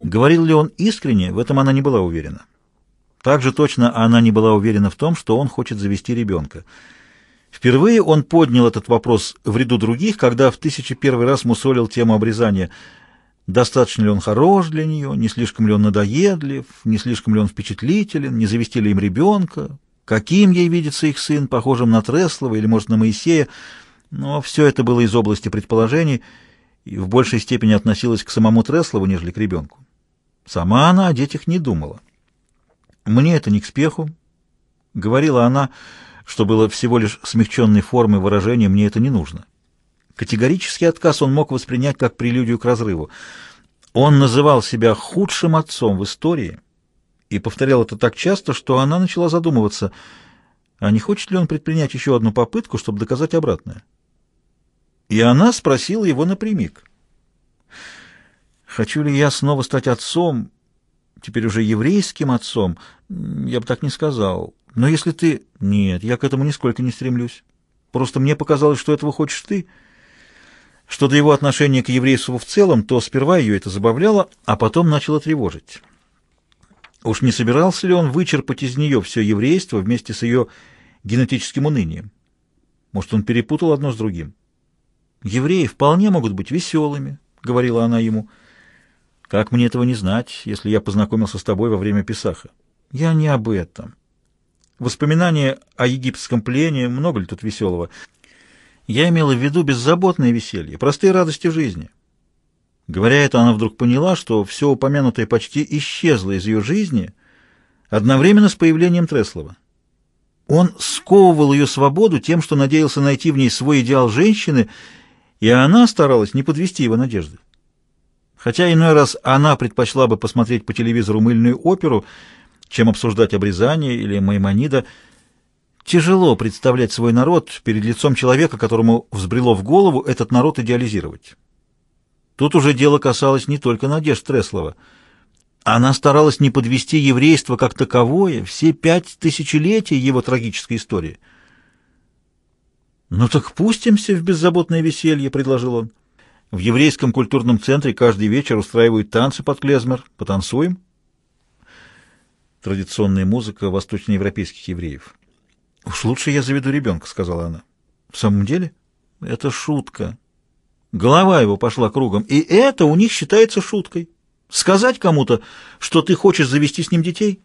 Говорил ли он искренне, в этом она не была уверена. Также точно она не была уверена в том, что он хочет завести ребенка. Впервые он поднял этот вопрос в ряду других, когда в тысячи первый раз мусолил тему обрезания. Достаточно ли он хорош для нее, не слишком ли он надоедлив, не слишком ли он впечатлителен, не завести ли им ребенка, каким ей видится их сын, похожим на Треслова или, может, на Моисея. Но все это было из области предположений и в большей степени относилось к самому Треслову, нежели к ребенку. Сама она о детях не думала. «Мне это не к спеху», — говорила она, что было всего лишь смягченной формой выражения «мне это не нужно». Категорический отказ он мог воспринять как прелюдию к разрыву. Он называл себя худшим отцом в истории и повторял это так часто, что она начала задумываться, а не хочет ли он предпринять еще одну попытку, чтобы доказать обратное. И она спросила его напрямик. Хочу ли я снова стать отцом, теперь уже еврейским отцом, я бы так не сказал. Но если ты... Нет, я к этому нисколько не стремлюсь. Просто мне показалось, что этого хочешь ты. Что до его отношения к еврейству в целом, то сперва ее это забавляло, а потом начало тревожить. Уж не собирался ли он вычерпать из нее все еврейство вместе с ее генетическим унынием? Может, он перепутал одно с другим? «Евреи вполне могут быть веселыми», — говорила она ему, — как мне этого не знать, если я познакомился с тобой во время Писаха? Я не об этом. Воспоминания о египетском плене, много ли тут веселого? Я имела в виду беззаботное веселье, простые радости жизни. Говоря это, она вдруг поняла, что все упомянутое почти исчезло из ее жизни одновременно с появлением Треслова. Он сковывал ее свободу тем, что надеялся найти в ней свой идеал женщины, и она старалась не подвести его надежды. Хотя иной раз она предпочла бы посмотреть по телевизору мыльную оперу, чем обсуждать обрезание или маймонида. Тяжело представлять свой народ перед лицом человека, которому взбрело в голову этот народ идеализировать. Тут уже дело касалось не только Надежд Треслова. Она старалась не подвести еврейство как таковое, все пять тысячелетий его трагической истории. «Ну так пустимся в беззаботное веселье», — предложил он. В еврейском культурном центре каждый вечер устраивают танцы под клезмер. Потанцуем? Традиционная музыка восточноевропейских евреев. «Уж лучше я заведу ребенка», — сказала она. «В самом деле? Это шутка». Голова его пошла кругом. «И это у них считается шуткой. Сказать кому-то, что ты хочешь завести с ним детей?»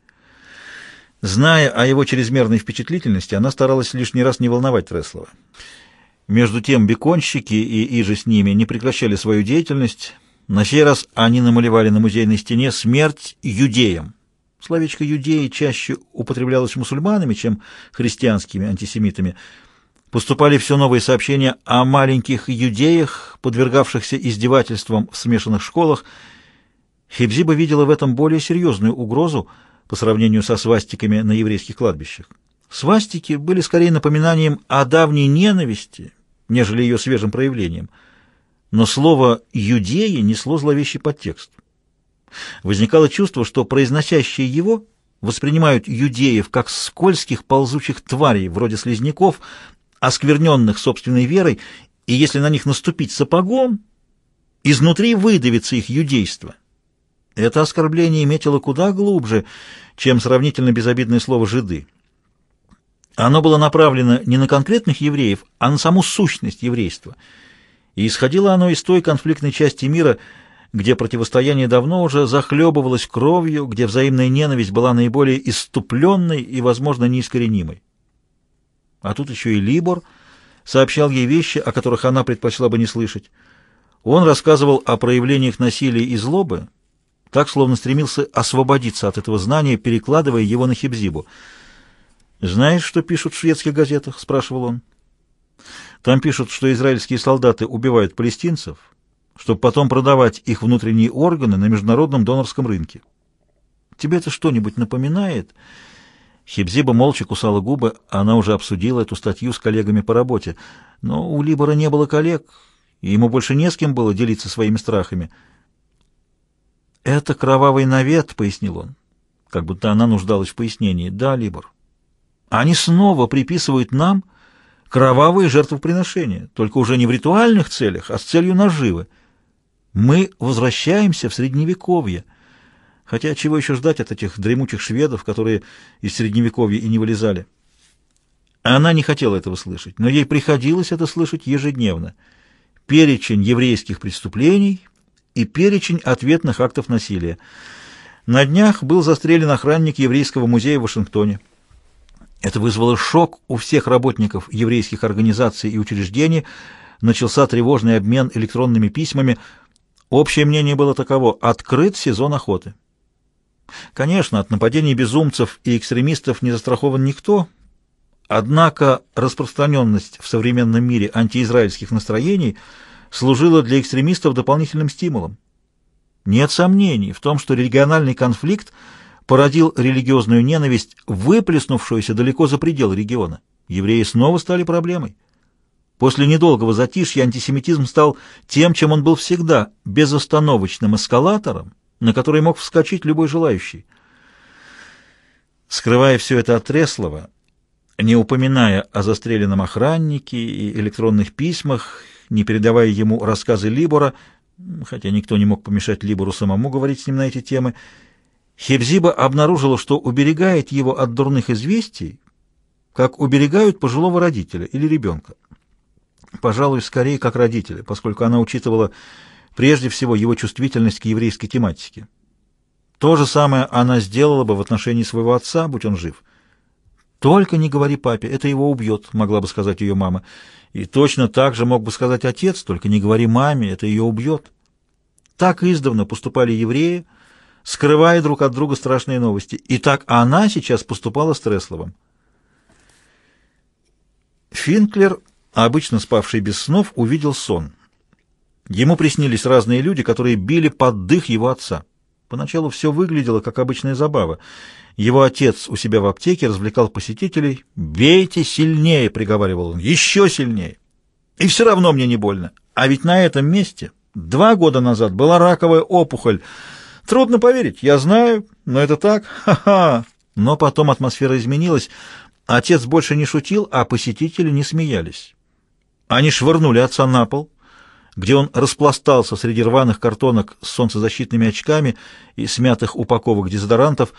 Зная о его чрезмерной впечатлительности, она старалась лишний раз не волновать Треслова. Между тем беконщики и иже с ними не прекращали свою деятельность. На сей раз они намалевали на музейной стене «Смерть юдеям». Словечко «юдеи» чаще употреблялось мусульманами, чем христианскими антисемитами. Поступали все новые сообщения о маленьких юдеях, подвергавшихся издевательствам в смешанных школах. Хибзиба видела в этом более серьезную угрозу по сравнению со свастиками на еврейских кладбищах. Свастики были скорее напоминанием о давней ненависти, нежели ее свежим проявлением. Но слово «юдеи» несло зловещий подтекст. Возникало чувство, что произносящие его воспринимают юдеев как скользких ползучих тварей, вроде слизняков, оскверненных собственной верой, и если на них наступить сапогом, изнутри выдавится их юдейство. Это оскорбление метило куда глубже, чем сравнительно безобидное слово «жиды». Оно было направлено не на конкретных евреев, а на саму сущность еврейства. И исходило оно из той конфликтной части мира, где противостояние давно уже захлебывалось кровью, где взаимная ненависть была наиболее иступленной и, возможно, неискоренимой. А тут еще и Либор сообщал ей вещи, о которых она предпочла бы не слышать. Он рассказывал о проявлениях насилия и злобы, так словно стремился освободиться от этого знания, перекладывая его на Хибзибу — «Знаешь, что пишут в шведских газетах?» — спрашивал он. «Там пишут, что израильские солдаты убивают палестинцев, чтобы потом продавать их внутренние органы на международном донорском рынке. Тебе это что-нибудь напоминает?» Хибзиба молча кусала губы, она уже обсудила эту статью с коллегами по работе. Но у Либора не было коллег, и ему больше не с кем было делиться своими страхами. «Это кровавый навет», — пояснил он, как будто она нуждалась в пояснении. «Да, Либор, они снова приписывают нам кровавые жертвоприношения, только уже не в ритуальных целях, а с целью наживы. Мы возвращаемся в Средневековье. Хотя чего еще ждать от этих дремучих шведов, которые из Средневековья и не вылезали? Она не хотела этого слышать, но ей приходилось это слышать ежедневно. Перечень еврейских преступлений и перечень ответных актов насилия. На днях был застрелен охранник еврейского музея в Вашингтоне. Это вызвало шок у всех работников еврейских организаций и учреждений. Начался тревожный обмен электронными письмами. Общее мнение было таково – открыт сезон охоты. Конечно, от нападений безумцев и экстремистов не застрахован никто, однако распространенность в современном мире антиизраильских настроений служила для экстремистов дополнительным стимулом. Нет сомнений в том, что региональный конфликт – породил религиозную ненависть, выплеснувшуюся далеко за пределы региона. Евреи снова стали проблемой. После недолгого затишья антисемитизм стал тем, чем он был всегда, безостановочным эскалатором, на который мог вскочить любой желающий. Скрывая все это от Треслова, не упоминая о застреленном охраннике и электронных письмах, не передавая ему рассказы Либора, хотя никто не мог помешать Либору самому говорить с ним на эти темы, Хебзиба обнаружила, что уберегает его от дурных известий, как уберегают пожилого родителя или ребенка. Пожалуй, скорее как родителя, поскольку она учитывала прежде всего его чувствительность к еврейской тематике. То же самое она сделала бы в отношении своего отца, будь он жив. «Только не говори папе, это его убьет», — могла бы сказать ее мама. И точно так же мог бы сказать отец, «Только не говори маме, это ее убьет». Так издавна поступали евреи, скрывая друг от друга страшные новости. И так она сейчас поступала с Тресловым. Финклер, обычно спавший без снов, увидел сон. Ему приснились разные люди, которые били под дых его отца. Поначалу все выглядело как обычная забава. Его отец у себя в аптеке развлекал посетителей. «Бейте сильнее!» — приговаривал он. «Еще сильнее!» «И все равно мне не больно!» А ведь на этом месте два года назад была раковая опухоль — Трудно поверить, я знаю, но это так. Ха-ха. Но потом атмосфера изменилась. Отец больше не шутил, а посетители не смеялись. Они швырнули отца на пол, где он распластался среди рваных картонок с солнцезащитными очками и смятых упаковок дезодорантов.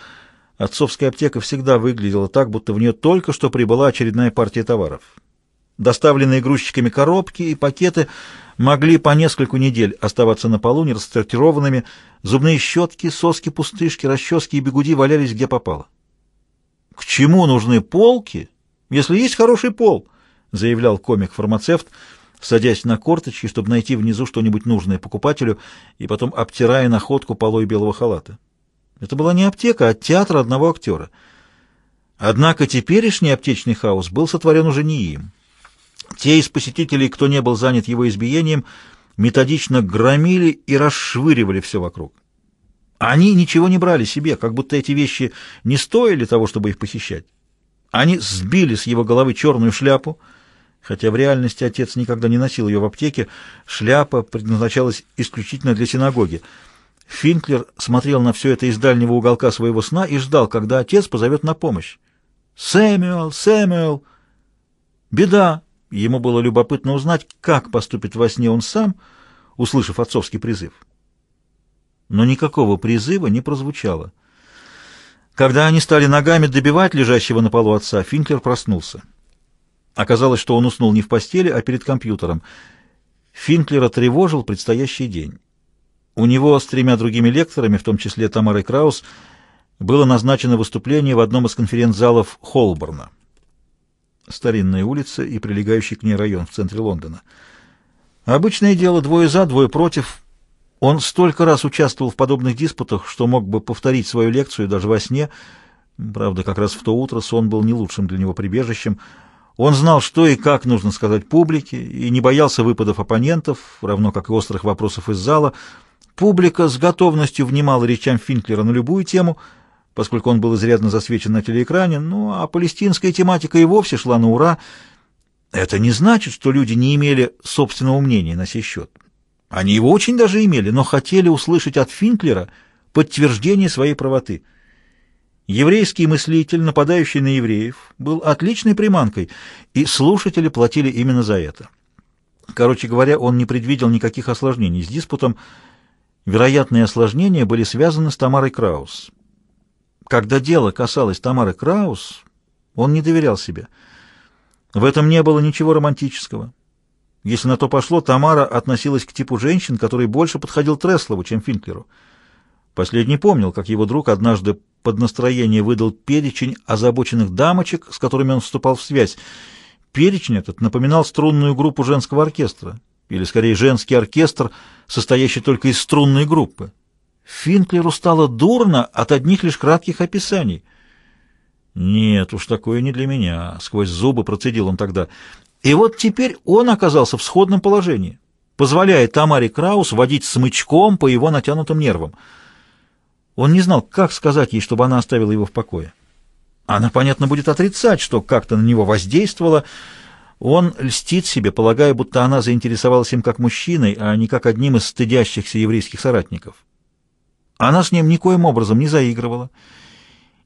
Отцовская аптека всегда выглядела так, будто в нее только что прибыла очередная партия товаров. Доставленные грузчиками коробки и пакеты могли по несколько недель оставаться на полу нерастартированными, зубные щетки, соски, пустышки, расчески и бегуди валялись где попало. «К чему нужны полки, если есть хороший пол?» — заявлял комик-фармацевт, садясь на корточки, чтобы найти внизу что-нибудь нужное покупателю и потом обтирая находку полой белого халата. Это была не аптека, а театр одного актера. Однако теперешний аптечный хаос был сотворен уже не им. Те из посетителей, кто не был занят его избиением, методично громили и расшвыривали все вокруг. Они ничего не брали себе, как будто эти вещи не стоили того, чтобы их похищать. Они сбили с его головы черную шляпу, хотя в реальности отец никогда не носил ее в аптеке, шляпа предназначалась исключительно для синагоги. Финклер смотрел на все это из дальнего уголка своего сна и ждал, когда отец позовет на помощь. «Сэмюэл! Сэмюэл! Беда! Ему было любопытно узнать, как поступит во сне он сам, услышав отцовский призыв. Но никакого призыва не прозвучало. Когда они стали ногами добивать лежащего на полу отца, Финклер проснулся. Оказалось, что он уснул не в постели, а перед компьютером. Финклера тревожил предстоящий день. У него с тремя другими лекторами, в том числе Тамарой Краус, было назначено выступление в одном из конференц-залов Холборна старинная улица и прилегающий к ней район в центре Лондона. Обычное дело двое за, двое против. Он столько раз участвовал в подобных диспутах, что мог бы повторить свою лекцию даже во сне. Правда, как раз в то утро сон был не лучшим для него прибежищем. Он знал, что и как нужно сказать публике, и не боялся выпадов оппонентов, равно как и острых вопросов из зала. Публика с готовностью внимала речам Финклера на любую тему — поскольку он был изрядно засвечен на телеэкране, ну а палестинская тематика и вовсе шла на ура. Это не значит, что люди не имели собственного мнения на сей счет. Они его очень даже имели, но хотели услышать от Финклера подтверждение своей правоты. Еврейский мыслитель, нападающий на евреев, был отличной приманкой, и слушатели платили именно за это. Короче говоря, он не предвидел никаких осложнений с диспутом. Вероятные осложнения были связаны с Тамарой Краус. Когда дело касалось Тамары Краус, он не доверял себе. В этом не было ничего романтического. Если на то пошло, Тамара относилась к типу женщин, который больше подходил Треслову, чем Финклеру. Последний помнил, как его друг однажды под настроение выдал перечень озабоченных дамочек, с которыми он вступал в связь. Перечень этот напоминал струнную группу женского оркестра, или скорее женский оркестр, состоящий только из струнной группы. Финклеру стало дурно от одних лишь кратких описаний. «Нет уж, такое не для меня», — сквозь зубы процедил он тогда. И вот теперь он оказался в сходном положении, позволяя Тамаре Краус водить смычком по его натянутым нервам. Он не знал, как сказать ей, чтобы она оставила его в покое. Она, понятно, будет отрицать, что как-то на него воздействовала. Он льстит себе, полагая, будто она заинтересовалась им как мужчиной, а не как одним из стыдящихся еврейских соратников. Она с ним никоим образом не заигрывала.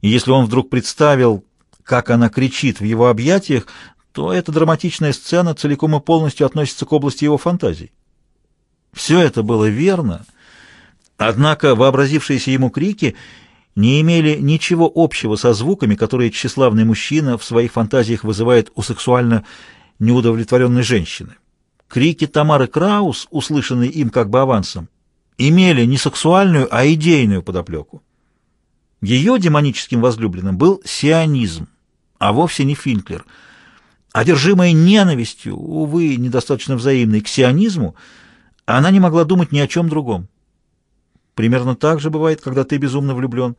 И если он вдруг представил, как она кричит в его объятиях, то эта драматичная сцена целиком и полностью относится к области его фантазий. Все это было верно, однако вообразившиеся ему крики не имели ничего общего со звуками, которые тщеславный мужчина в своих фантазиях вызывает у сексуально неудовлетворенной женщины. Крики Тамары Краус, услышанные им как бы авансом, имели не сексуальную, а идейную подоплеку. Ее демоническим возлюбленным был сионизм, а вовсе не Финклер. Одержимая ненавистью, увы, недостаточно взаимной, к сионизму, она не могла думать ни о чем другом. Примерно так же бывает, когда ты безумно влюблен.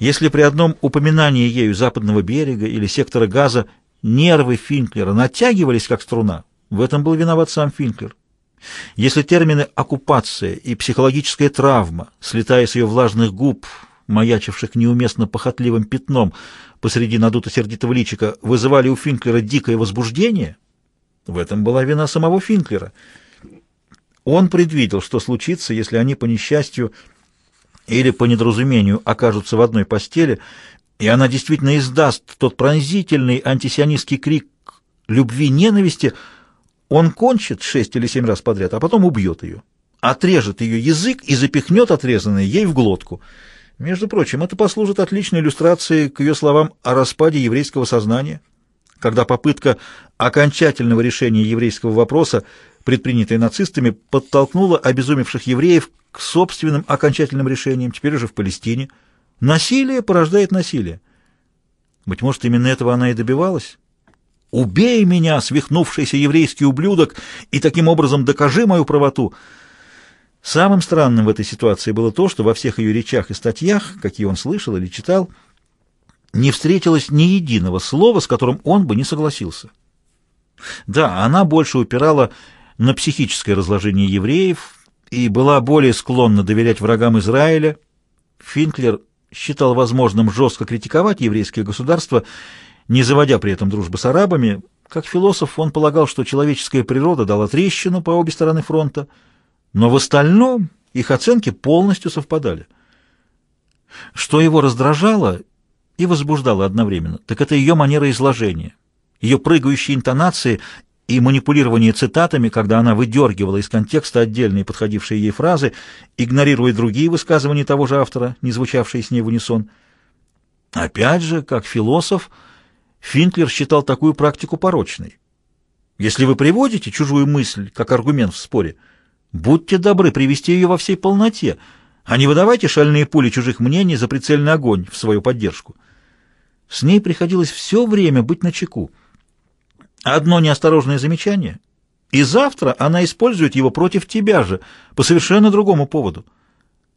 Если при одном упоминании ею западного берега или сектора газа нервы Финклера натягивались как струна, в этом был виноват сам Финклер. Если термины «оккупация» и «психологическая травма», слетая с ее влажных губ, маячивших неуместно похотливым пятном посреди надуто-сердитого личика, вызывали у Финклера дикое возбуждение, в этом была вина самого Финклера. Он предвидел, что случится, если они по несчастью или по недоразумению окажутся в одной постели, и она действительно издаст тот пронзительный антисионистский крик любви-ненависти, он кончит шесть или семь раз подряд, а потом убьет ее. Отрежет ее язык и запихнет отрезанное ей в глотку. Между прочим, это послужит отличной иллюстрацией к ее словам о распаде еврейского сознания, когда попытка окончательного решения еврейского вопроса, предпринятая нацистами, подтолкнула обезумевших евреев к собственным окончательным решениям, теперь уже в Палестине. Насилие порождает насилие. Быть может, именно этого она и добивалась? «Убей меня, свихнувшийся еврейский ублюдок, и таким образом докажи мою правоту!» Самым странным в этой ситуации было то, что во всех ее речах и статьях, какие он слышал или читал, не встретилось ни единого слова, с которым он бы не согласился. Да, она больше упирала на психическое разложение евреев и была более склонна доверять врагам Израиля. Финклер считал возможным жестко критиковать еврейское государство не заводя при этом дружбы с арабами. Как философ он полагал, что человеческая природа дала трещину по обе стороны фронта, но в остальном их оценки полностью совпадали. Что его раздражало и возбуждало одновременно, так это ее манера изложения, ее прыгающие интонации и манипулирование цитатами, когда она выдергивала из контекста отдельные подходившие ей фразы, игнорируя другие высказывания того же автора, не звучавшие с ней в унисон. Опять же, как философ, Финклер считал такую практику порочной. Если вы приводите чужую мысль как аргумент в споре, будьте добры привести ее во всей полноте, а не выдавайте шальные пули чужих мнений за прицельный огонь в свою поддержку. С ней приходилось все время быть начеку. Одно неосторожное замечание, и завтра она использует его против тебя же, по совершенно другому поводу.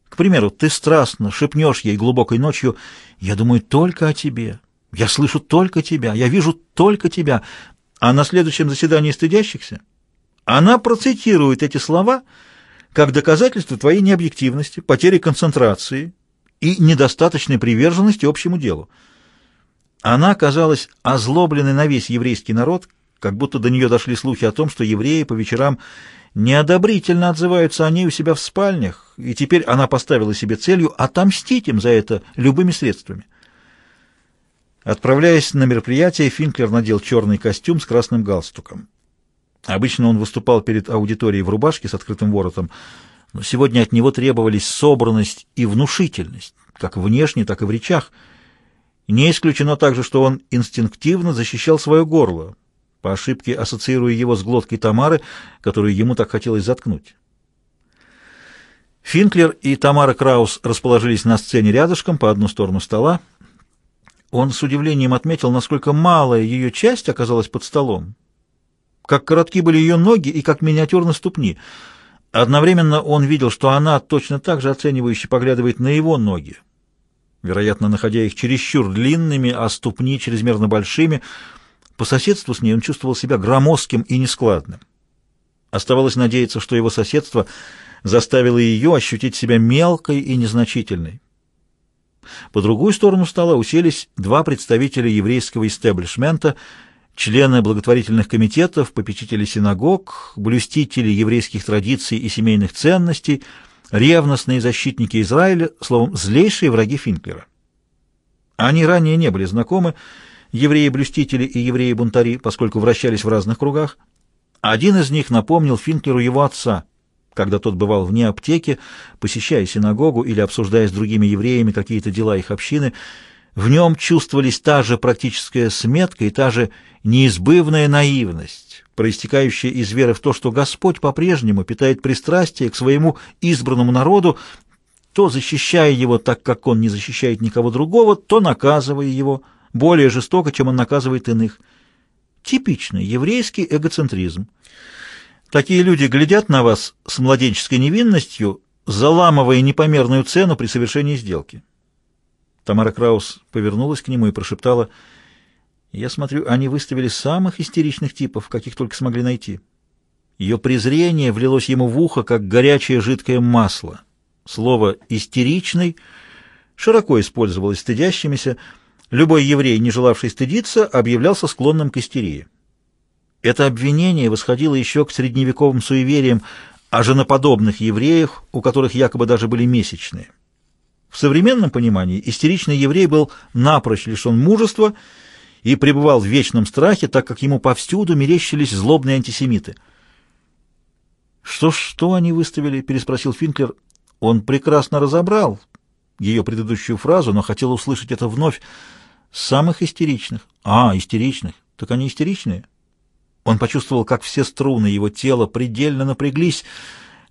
К примеру, ты страстно шепнешь ей глубокой ночью «Я думаю только о тебе, я слышу только тебя, я вижу только тебя. А на следующем заседании стыдящихся она процитирует эти слова как доказательство твоей необъективности, потери концентрации и недостаточной приверженности общему делу. Она оказалась озлобленной на весь еврейский народ, как будто до нее дошли слухи о том, что евреи по вечерам неодобрительно отзываются о ней у себя в спальнях, и теперь она поставила себе целью отомстить им за это любыми средствами. Отправляясь на мероприятие, Финклер надел черный костюм с красным галстуком. Обычно он выступал перед аудиторией в рубашке с открытым воротом, но сегодня от него требовались собранность и внушительность, как внешне, так и в речах. Не исключено также, что он инстинктивно защищал свое горло, по ошибке ассоциируя его с глоткой Тамары, которую ему так хотелось заткнуть. Финклер и Тамара Краус расположились на сцене рядышком по одну сторону стола, он с удивлением отметил, насколько малая ее часть оказалась под столом, как коротки были ее ноги и как миниатюрны ступни. Одновременно он видел, что она точно так же оценивающе поглядывает на его ноги, вероятно, находя их чересчур длинными, а ступни чрезмерно большими. По соседству с ней он чувствовал себя громоздким и нескладным. Оставалось надеяться, что его соседство заставило ее ощутить себя мелкой и незначительной. По другую сторону стола уселись два представителя еврейского истеблишмента, члены благотворительных комитетов, попечители синагог, блюстители еврейских традиций и семейных ценностей, ревностные защитники Израиля, словом, злейшие враги Финклера. Они ранее не были знакомы, евреи-блюстители и евреи-бунтари, поскольку вращались в разных кругах. Один из них напомнил Финклеру его отца — когда тот бывал вне аптеки, посещая синагогу или обсуждая с другими евреями какие-то дела их общины, в нем чувствовались та же практическая сметка и та же неизбывная наивность, проистекающая из веры в то, что Господь по-прежнему питает пристрастие к своему избранному народу, то защищая его так, как он не защищает никого другого, то наказывая его более жестоко, чем он наказывает иных. Типичный еврейский эгоцентризм. Такие люди глядят на вас с младенческой невинностью, заламывая непомерную цену при совершении сделки. Тамара Краус повернулась к нему и прошептала, «Я смотрю, они выставили самых истеричных типов, каких только смогли найти». Ее презрение влилось ему в ухо, как горячее жидкое масло. Слово «истеричный» широко использовалось стыдящимися. Любой еврей, не желавший стыдиться, объявлялся склонным к истерии. Это обвинение восходило еще к средневековым суевериям о женоподобных евреях, у которых якобы даже были месячные. В современном понимании истеричный еврей был напрочь лишен мужества и пребывал в вечном страхе, так как ему повсюду мерещились злобные антисемиты. «Что-что они выставили?» — переспросил Финклер. Он прекрасно разобрал ее предыдущую фразу, но хотел услышать это вновь. «Самых истеричных». «А, истеричных. Так они истеричные?» Он почувствовал, как все струны его тела предельно напряглись.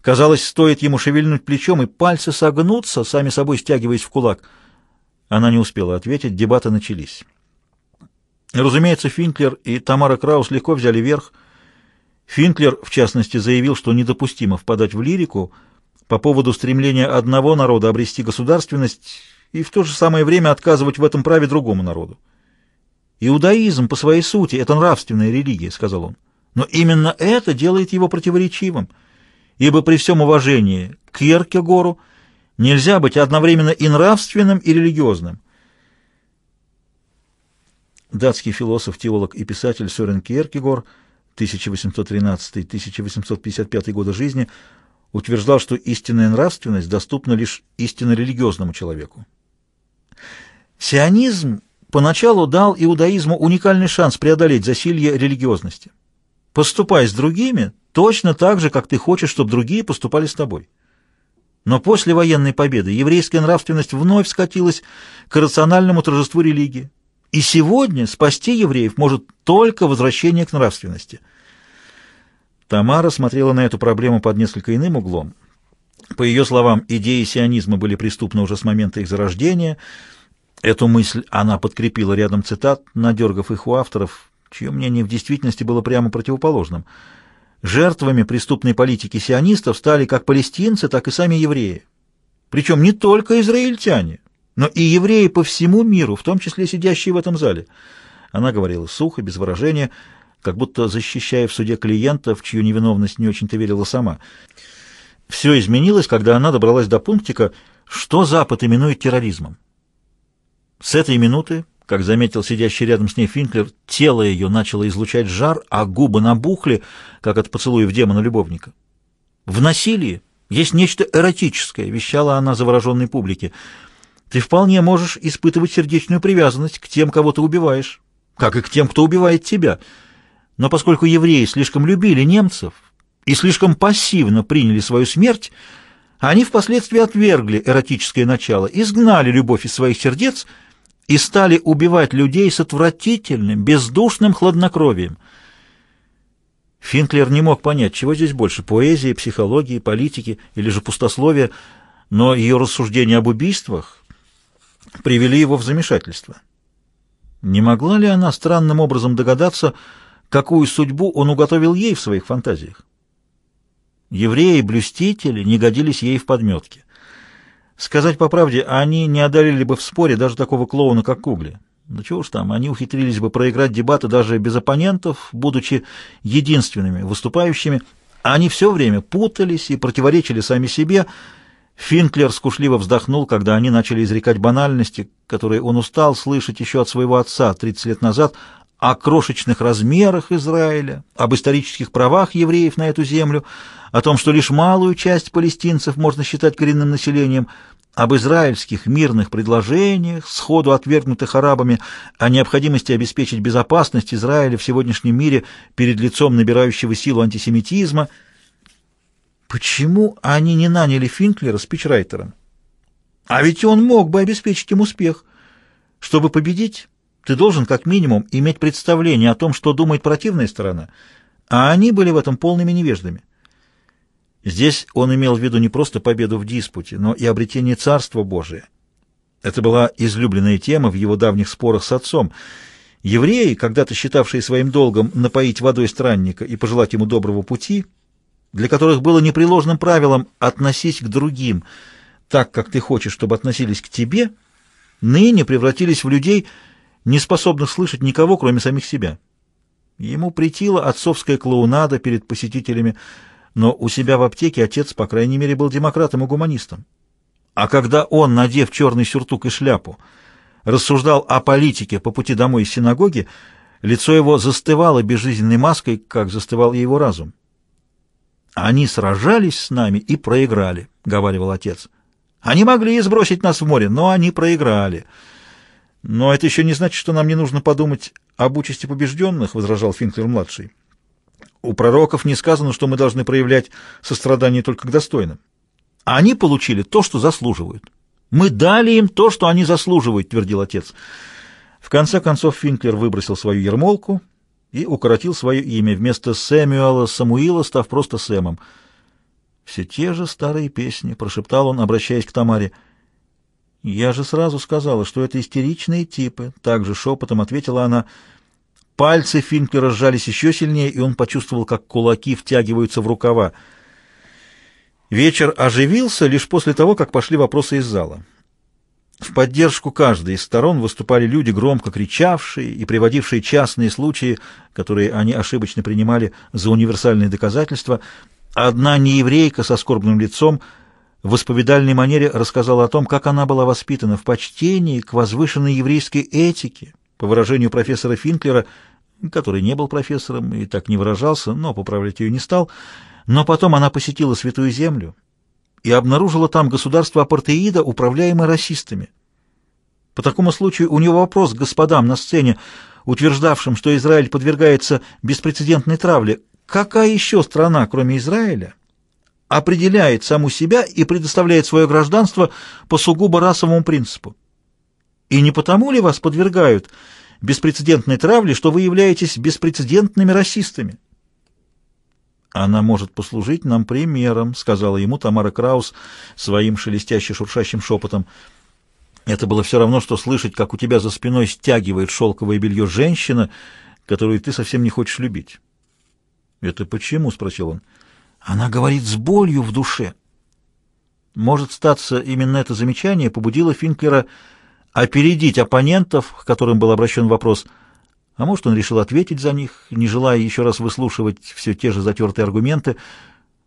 Казалось, стоит ему шевельнуть плечом, и пальцы согнутся, сами собой стягиваясь в кулак. Она не успела ответить, дебаты начались. Разумеется, Финклер и Тамара Краус легко взяли верх. Финклер, в частности, заявил, что недопустимо впадать в лирику по поводу стремления одного народа обрести государственность и в то же самое время отказывать в этом праве другому народу. Иудаизм по своей сути — это нравственная религия, — сказал он. Но именно это делает его противоречивым, ибо при всем уважении к Еркегору нельзя быть одновременно и нравственным, и религиозным. Датский философ, теолог и писатель Сорен Кierкегор 1813-1855 года жизни утверждал, что истинная нравственность доступна лишь истинно религиозному человеку. Сионизм поначалу дал иудаизму уникальный шанс преодолеть засилье религиозности. Поступай с другими точно так же, как ты хочешь, чтобы другие поступали с тобой. Но после военной победы еврейская нравственность вновь скатилась к рациональному торжеству религии. И сегодня спасти евреев может только возвращение к нравственности. Тамара смотрела на эту проблему под несколько иным углом. По ее словам, идеи сионизма были преступны уже с момента их зарождения – Эту мысль она подкрепила рядом цитат, надергав их у авторов, чье мнение в действительности было прямо противоположным. Жертвами преступной политики сионистов стали как палестинцы, так и сами евреи. Причем не только израильтяне, но и евреи по всему миру, в том числе сидящие в этом зале. Она говорила сухо, без выражения, как будто защищая в суде клиента, в чью невиновность не очень-то верила сама. Все изменилось, когда она добралась до пунктика, что Запад именует терроризмом. С этой минуты, как заметил сидящий рядом с ней Финклер, тело ее начало излучать жар, а губы набухли, как от поцелуев демона-любовника. «В насилии есть нечто эротическое», — вещала она завороженной публике. «Ты вполне можешь испытывать сердечную привязанность к тем, кого ты убиваешь, как и к тем, кто убивает тебя. Но поскольку евреи слишком любили немцев и слишком пассивно приняли свою смерть, они впоследствии отвергли эротическое начало, изгнали любовь из своих сердец — и стали убивать людей с отвратительным, бездушным хладнокровием. Финклер не мог понять, чего здесь больше – поэзии, психологии, политики или же пустословия, но ее рассуждения об убийствах привели его в замешательство. Не могла ли она странным образом догадаться, какую судьбу он уготовил ей в своих фантазиях? Евреи-блюстители не годились ей в подметке. Сказать по правде, они не одолели бы в споре даже такого клоуна, как Кугли. Ну чего уж там, они ухитрились бы проиграть дебаты даже без оппонентов, будучи единственными выступающими. Они все время путались и противоречили сами себе. Финклер скушливо вздохнул, когда они начали изрекать банальности, которые он устал слышать еще от своего отца 30 лет назад – о крошечных размерах Израиля, об исторических правах евреев на эту землю, о том, что лишь малую часть палестинцев можно считать коренным населением, об израильских мирных предложениях, сходу отвергнутых арабами, о необходимости обеспечить безопасность Израиля в сегодняшнем мире перед лицом набирающего силу антисемитизма. Почему они не наняли Финклера спичрайтером? А ведь он мог бы обеспечить им успех. Чтобы победить, ты должен, как минимум, иметь представление о том, что думает противная сторона, а они были в этом полными невеждами. Здесь он имел в виду не просто победу в диспуте, но и обретение Царства Божия. Это была излюбленная тема в его давних спорах с отцом. Евреи, когда-то считавшие своим долгом напоить водой странника и пожелать ему доброго пути, для которых было непреложным правилом «относись к другим так, как ты хочешь, чтобы относились к тебе», ныне превратились в людей – не способных слышать никого, кроме самих себя. Ему притила отцовская клоунада перед посетителями, но у себя в аптеке отец, по крайней мере, был демократом и гуманистом. А когда он, надев черный сюртук и шляпу, рассуждал о политике по пути домой из синагоги, лицо его застывало безжизненной маской, как застывал и его разум. «Они сражались с нами и проиграли», — говаривал отец. «Они могли сбросить нас в море, но они проиграли». «Но это еще не значит, что нам не нужно подумать об участи побежденных», — возражал Финклер-младший. «У пророков не сказано, что мы должны проявлять сострадание только к достойным. Они получили то, что заслуживают. Мы дали им то, что они заслуживают», — твердил отец. В конце концов Финклер выбросил свою ермолку и укоротил свое имя. Вместо Сэмюэла Самуила став просто Сэмом. «Все те же старые песни», — прошептал он, обращаясь к Тамаре, — «Я же сразу сказала, что это истеричные типы», — также шепотом ответила она. Пальцы Финклера разжались еще сильнее, и он почувствовал, как кулаки втягиваются в рукава. Вечер оживился лишь после того, как пошли вопросы из зала. В поддержку каждой из сторон выступали люди, громко кричавшие и приводившие частные случаи, которые они ошибочно принимали за универсальные доказательства. Одна нееврейка со скорбным лицом — в исповедальной манере рассказала о том, как она была воспитана в почтении к возвышенной еврейской этике, по выражению профессора Финклера, который не был профессором и так не выражался, но поправлять ее не стал, но потом она посетила Святую Землю и обнаружила там государство апартеида, управляемое расистами. По такому случаю у нее вопрос к господам на сцене, утверждавшим, что Израиль подвергается беспрецедентной травле. Какая еще страна, кроме Израиля, определяет саму себя и предоставляет свое гражданство по сугубо расовому принципу. И не потому ли вас подвергают беспрецедентной травле, что вы являетесь беспрецедентными расистами? «Она может послужить нам примером», — сказала ему Тамара Краус своим шелестяще-шуршащим шепотом. Это было все равно, что слышать, как у тебя за спиной стягивает шелковое белье женщина, которую ты совсем не хочешь любить. «Это почему?» — спросил он. Она говорит с болью в душе. Может статься, именно это замечание побудило Финклера опередить оппонентов, к которым был обращен вопрос, а может, он решил ответить за них, не желая еще раз выслушивать все те же затертые аргументы.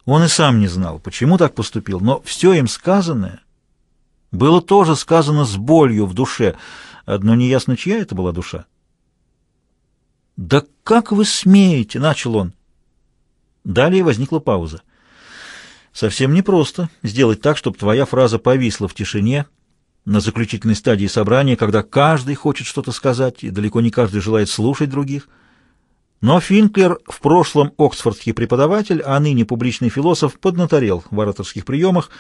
Он и сам не знал, почему так поступил, но все им сказанное было тоже сказано с болью в душе, одно неясно, чья это была душа. «Да как вы смеете?» — начал он. Далее возникла пауза. Совсем непросто сделать так, чтобы твоя фраза повисла в тишине на заключительной стадии собрания, когда каждый хочет что-то сказать, и далеко не каждый желает слушать других. Но Финклер, в прошлом оксфордский преподаватель, а ныне публичный философ, поднаторел в ораторских приемах,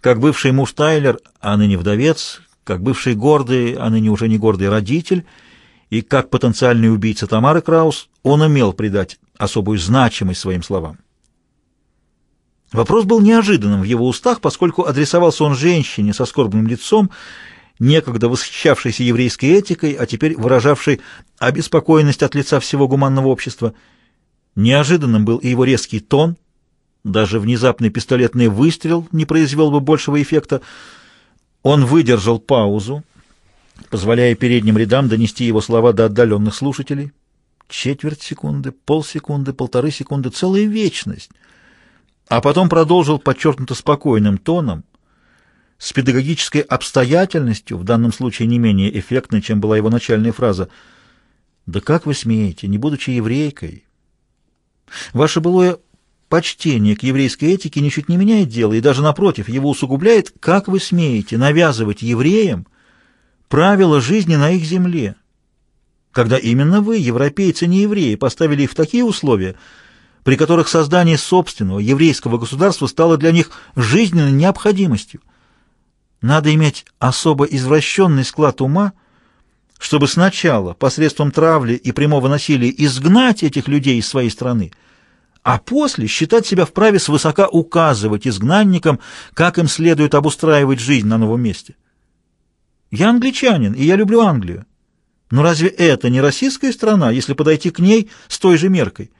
как бывший муж Тайлер, а ныне вдовец, как бывший гордый, а ныне уже не гордый родитель, и как потенциальный убийца Тамары Краус, он умел придать особую значимость своим словам. Вопрос был неожиданным в его устах, поскольку адресовался он женщине со скорбным лицом, некогда восхищавшейся еврейской этикой, а теперь выражавшей обеспокоенность от лица всего гуманного общества. Неожиданным был и его резкий тон, даже внезапный пистолетный выстрел не произвел бы большего эффекта. Он выдержал паузу, позволяя передним рядам донести его слова до отдаленных слушателей четверть секунды, полсекунды, полторы секунды, целая вечность. А потом продолжил подчеркнуто спокойным тоном, с педагогической обстоятельностью, в данном случае не менее эффектной, чем была его начальная фраза. «Да как вы смеете, не будучи еврейкой? Ваше былое почтение к еврейской этике ничуть не меняет дело и даже, напротив, его усугубляет. Как вы смеете навязывать евреям правила жизни на их земле?» когда именно вы, европейцы, не евреи, поставили их в такие условия, при которых создание собственного еврейского государства стало для них жизненной необходимостью. Надо иметь особо извращенный склад ума, чтобы сначала посредством травли и прямого насилия изгнать этих людей из своей страны, а после считать себя вправе свысока указывать изгнанникам, как им следует обустраивать жизнь на новом месте. Я англичанин, и я люблю Англию. Но разве это не российская страна, если подойти к ней с той же меркой?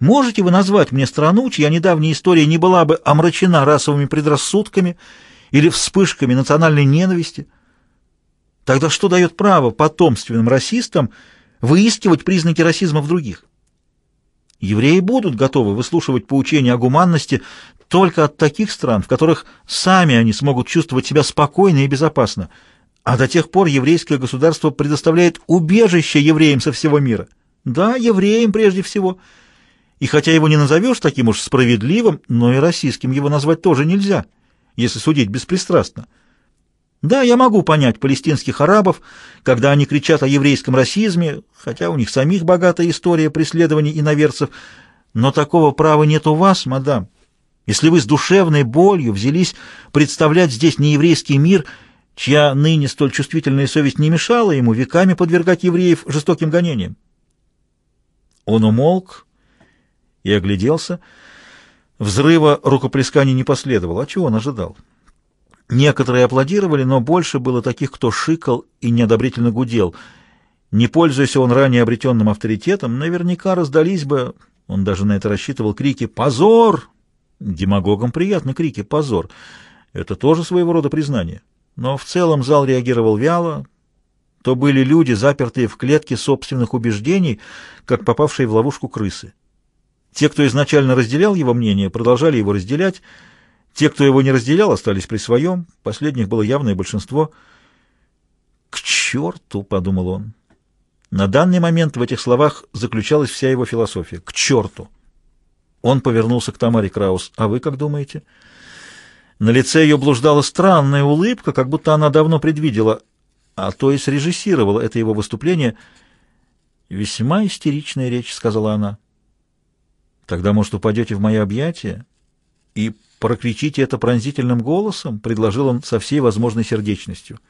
Можете вы назвать мне страну, чья недавняя история не была бы омрачена расовыми предрассудками или вспышками национальной ненависти? Тогда что дает право потомственным расистам выискивать признаки расизма в других? Евреи будут готовы выслушивать поучения о гуманности только от таких стран, в которых сами они смогут чувствовать себя спокойно и безопасно – а до тех пор еврейское государство предоставляет убежище евреям со всего мира. Да, евреям прежде всего. И хотя его не назовешь таким уж справедливым, но и российским его назвать тоже нельзя, если судить беспристрастно. Да, я могу понять палестинских арабов, когда они кричат о еврейском расизме, хотя у них самих богатая история преследований иноверцев, но такого права нет у вас, мадам. Если вы с душевной болью взялись представлять здесь нееврейский мир – чья ныне столь чувствительная совесть не мешала ему веками подвергать евреев жестоким гонениям. Он умолк и огляделся. Взрыва рукоплесканий не последовало, а чего он ожидал? Некоторые аплодировали, но больше было таких, кто шикал и неодобрительно гудел. Не пользуясь он ранее обретенным авторитетом, наверняка раздались бы, он даже на это рассчитывал, крики «Позор!» Демагогам приятны крики «Позор!» Это тоже своего рода признание. Но в целом зал реагировал вяло. То были люди, запертые в клетке собственных убеждений, как попавшие в ловушку крысы. Те, кто изначально разделял его мнение, продолжали его разделять. Те, кто его не разделял, остались при своем. Последних было явное большинство. «К черту!» — подумал он. На данный момент в этих словах заключалась вся его философия. «К черту!» Он повернулся к Тамаре Краус. «А вы как думаете?» На лице ее блуждала странная улыбка, как будто она давно предвидела, а то и срежиссировала это его выступление. «Весьма истеричная речь», — сказала она. «Тогда, может, упадете в мои объятия и прокричите это пронзительным голосом?» — предложил он со всей возможной сердечностью.